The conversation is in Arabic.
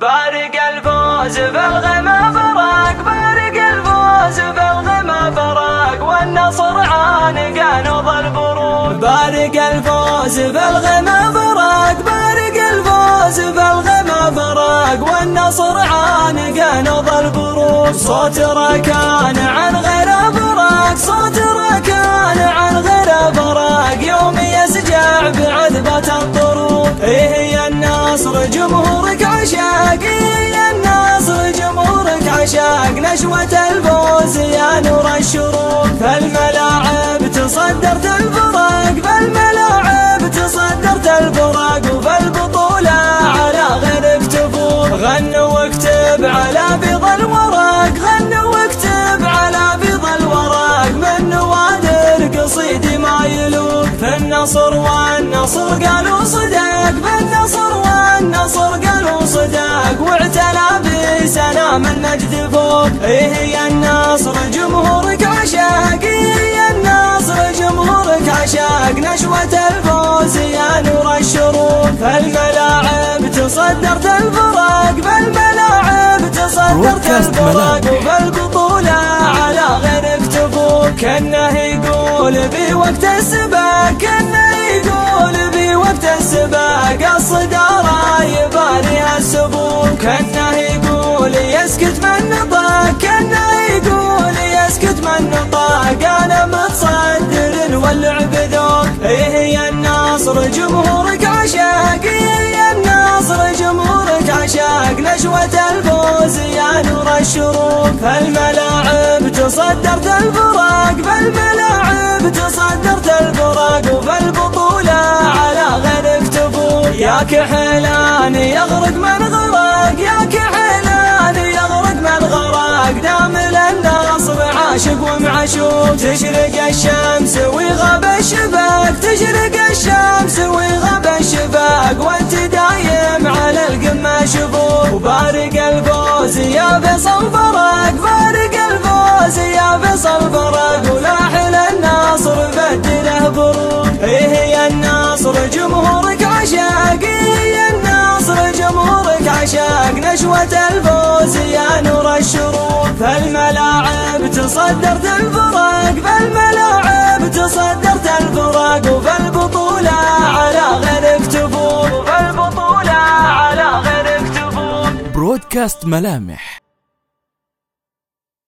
بارق الفوز بالغما براق بارق الفوز بالغما براق والنصر عانق نوض البروق بارق الفوز بالغما براق بارق الفوز بالغما براق والنصر عانق نوض البروق صوت ركان عن غير نشوة الفوز يا نور الشروق فالملاعب تصدرت الفرق فالملاعب تصدرت الفرق وفالبطولة على غيرك تفوق. غنوا واكتب على بيض الورق غنوا واكتب على بيض الورق. من نوادر قصيدي ما يلوق في النصر والنصر قالوا صدق في بسلام المجد فوق. إيه يا النصر جمهورك عشاق إيه يا النصر جمهورك عشاق نشوة الفوز يا نور الشروق فالملاعب تصدرت الفرق فالملاعب تصدرت الفرق وفالبطولة على غيرك تفوق. كأنه يقول بوقت السباق. كأنه يقول بوقت السباق. الصدارة يباريها السبوق. كأنه يا الناصر جمهورك عشاق يا الناصر جمهورك عشاق. نشوة الفوز يا نور الشروق فالملاعب تصدرت الفراق فالملاعب تصدرت الفراق. وفالبطولة على غيرك تفوق يا كحلان يغرق من غرق يا كحلان يغرق من غرق. دام للنصر عاشق ومعشوق تشرق الشمس فيصل فرق بارق الفوز يا فيصل فرق ولاحل الناصر بدله بروق إيه يا الناصر جمهورك عشاق إيه يا الناصر جمهورك عشاق. نشوة الفوز يا نور الشروق فالملاعب تصدرت الفرق فالملاعب تصدرت الفرق وفالبطولة على غيرك تفوق وفالبطولة على غيرك تفوق برودكاست ملامح.